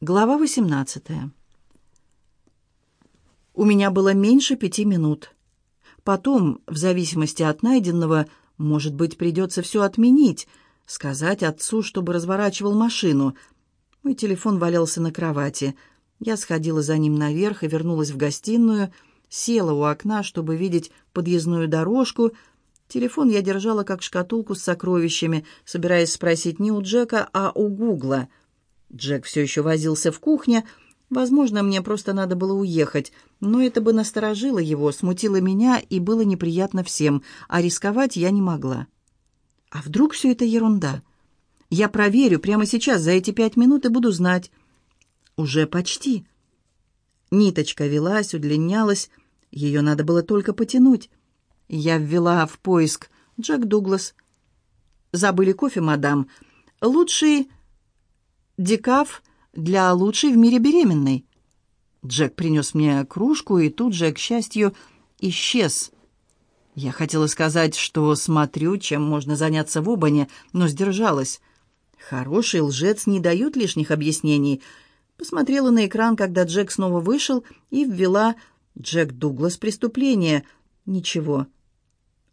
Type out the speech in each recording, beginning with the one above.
Глава 18. У меня было меньше пяти минут. Потом, в зависимости от найденного, может быть, придется все отменить, сказать отцу, чтобы разворачивал машину. Мой телефон валялся на кровати. Я сходила за ним наверх и вернулась в гостиную, села у окна, чтобы видеть подъездную дорожку. Телефон я держала как шкатулку с сокровищами, собираясь спросить не у Джека, а у Гугла — Джек все еще возился в кухне. Возможно, мне просто надо было уехать, но это бы насторожило его, смутило меня и было неприятно всем, а рисковать я не могла. А вдруг все это ерунда? Я проверю прямо сейчас, за эти пять минут, и буду знать. Уже почти. Ниточка велась, удлинялась, ее надо было только потянуть. Я ввела в поиск Джек Дуглас. «Забыли кофе, мадам. Лучший декаф для лучшей в мире беременной. Джек принес мне кружку, и тут же, к счастью, исчез. Я хотела сказать, что смотрю, чем можно заняться в Обане, но сдержалась. Хороший лжец не дают лишних объяснений. Посмотрела на экран, когда Джек снова вышел, и ввела «Джек Дуглас. Преступление». Ничего.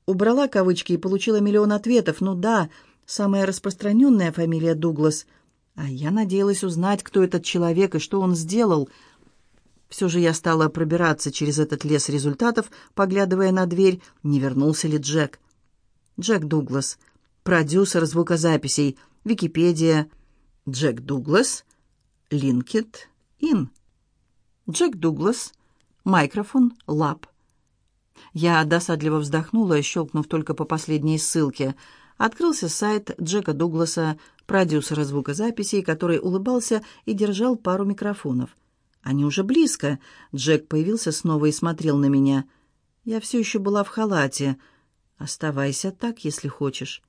Убрала кавычки и получила миллион ответов. Ну да, самая распространенная фамилия Дуглас — а я надеялась узнать, кто этот человек и что он сделал. Все же я стала пробираться через этот лес результатов, поглядывая на дверь, не вернулся ли Джек. Джек Дуглас, продюсер звукозаписей, Википедия. Джек Дуглас, Линкет, Ин. Джек Дуглас, микрофон, лап. Я досадливо вздохнула, щелкнув только по последней ссылке. Открылся сайт Джека Дугласа продюсера звукозаписей, который улыбался и держал пару микрофонов. «Они уже близко!» Джек появился снова и смотрел на меня. Я все еще была в халате. «Оставайся так, если хочешь».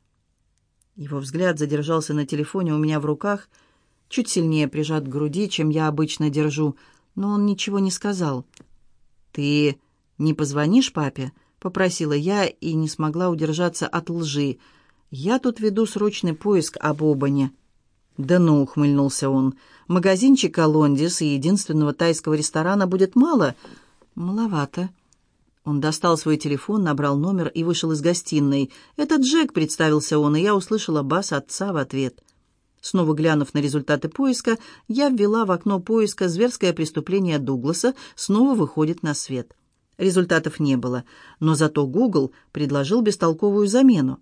Его взгляд задержался на телефоне у меня в руках, чуть сильнее прижат к груди, чем я обычно держу, но он ничего не сказал. «Ты не позвонишь папе?» — попросила я и не смогла удержаться от лжи — «Я тут веду срочный поиск об Обане». «Да ну», — ухмыльнулся он, — «магазинчика Лондис и единственного тайского ресторана будет мало?» «Маловато». Он достал свой телефон, набрал номер и вышел из гостиной. «Это Джек», — представился он, и я услышала бас отца в ответ. Снова глянув на результаты поиска, я ввела в окно поиска «Зверское преступление Дугласа» снова выходит на свет. Результатов не было, но зато Google предложил бестолковую замену.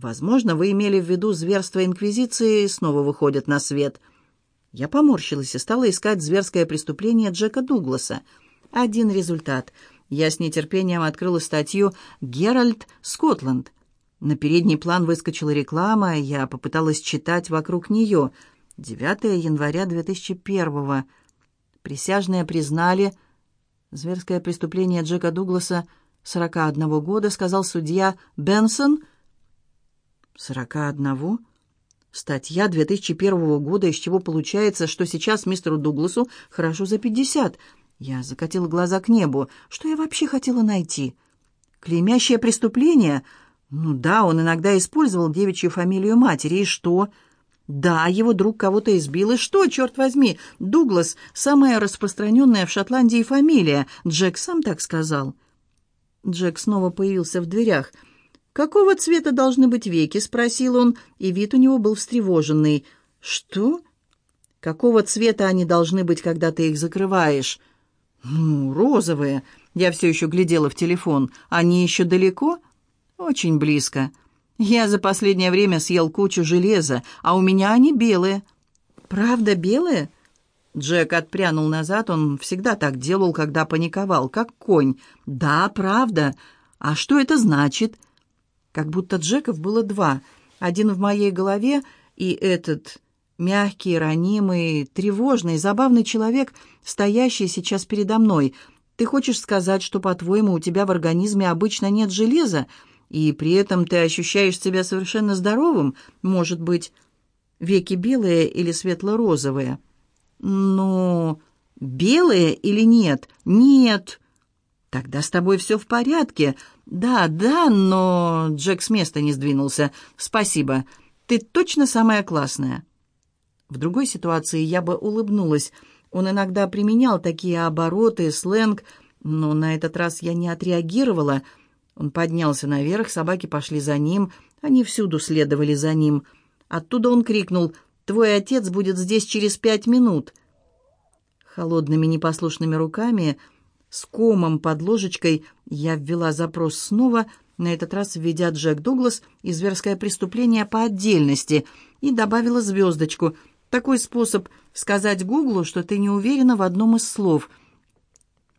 Возможно, вы имели в виду зверство Инквизиции снова выходят на свет. Я поморщилась и стала искать зверское преступление Джека Дугласа. Один результат. Я с нетерпением открыла статью «Геральт Скотланд». На передний план выскочила реклама, я попыталась читать вокруг нее. 9 января 2001 Присяжные признали зверское преступление Джека Дугласа 41 года, сказал судья Бенсон – «Сорока одного?» Статья 2001 года, из чего получается, что сейчас мистеру Дугласу хорошо за пятьдесят. Я закатила глаза к небу. Что я вообще хотела найти? Клеймящее преступление? Ну да, он иногда использовал девичью фамилию матери. И что? Да, его друг кого-то избил. И что, черт возьми? Дуглас — самая распространенная в Шотландии фамилия. Джек сам так сказал. Джек снова появился в дверях — «Какого цвета должны быть веки?» — спросил он, и вид у него был встревоженный. «Что? Какого цвета они должны быть, когда ты их закрываешь?» «Ну, розовые». Я все еще глядела в телефон. «Они еще далеко?» «Очень близко. Я за последнее время съел кучу железа, а у меня они белые». «Правда белые?» Джек отпрянул назад, он всегда так делал, когда паниковал, как конь. «Да, правда. А что это значит?» Как будто Джеков было два. Один в моей голове и этот мягкий, ранимый, тревожный, забавный человек, стоящий сейчас передо мной. Ты хочешь сказать, что, по-твоему, у тебя в организме обычно нет железа, и при этом ты ощущаешь себя совершенно здоровым? Может быть, веки белые или светло-розовые? Ну, белые или нет? Нет. Тогда с тобой все в порядке. «Да, да, но...» Джек с места не сдвинулся. «Спасибо. Ты точно самая классная». В другой ситуации я бы улыбнулась. Он иногда применял такие обороты, сленг, но на этот раз я не отреагировала. Он поднялся наверх, собаки пошли за ним, они всюду следовали за ним. Оттуда он крикнул «Твой отец будет здесь через пять минут». Холодными непослушными руками, с комом под ложечкой, я ввела запрос снова, на этот раз введя Джек Дуглас и зверское преступление по отдельности, и добавила звездочку — такой способ сказать Гуглу, что ты не уверена в одном из слов.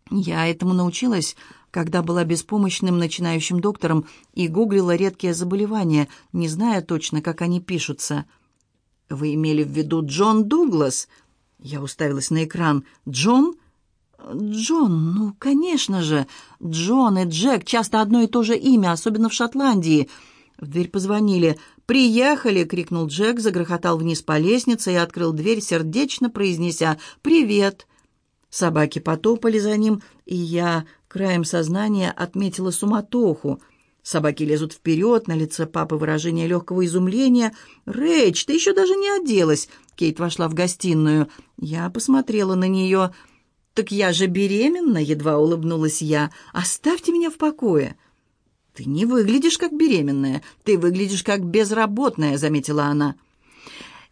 Я этому научилась, когда была беспомощным начинающим доктором и гуглила редкие заболевания, не зная точно, как они пишутся. «Вы имели в виду Джон Дуглас?» Я уставилась на экран. «Джон?» «Джон, ну, конечно же. Джон и Джек часто одно и то же имя, особенно в Шотландии». В дверь позвонили. «Приехали!» — крикнул Джек, загрохотал вниз по лестнице и открыл дверь, сердечно произнеся «Привет!». Собаки потопали за ним, и я краем сознания отметила суматоху. Собаки лезут вперед, на лице папы выражение легкого изумления. «Рэйч, ты еще даже не оделась!» Кейт вошла в гостиную. Я посмотрела на нее. «Так я же беременна!» — едва улыбнулась я. «Оставьте меня в покое!» «Ты не выглядишь как беременная, ты выглядишь как безработная», — заметила она.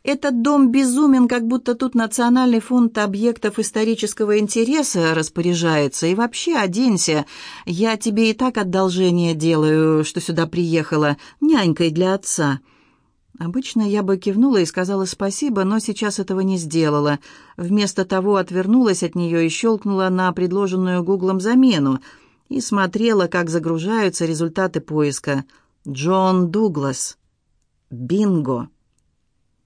«Этот дом безумен, как будто тут Национальный фонд объектов исторического интереса распоряжается. И вообще, оденься. Я тебе и так одолжение делаю, что сюда приехала, нянькой для отца». Обычно я бы кивнула и сказала спасибо, но сейчас этого не сделала. Вместо того отвернулась от нее и щелкнула на предложенную Гуглом замену — и смотрела, как загружаются результаты поиска. Джон Дуглас. Бинго.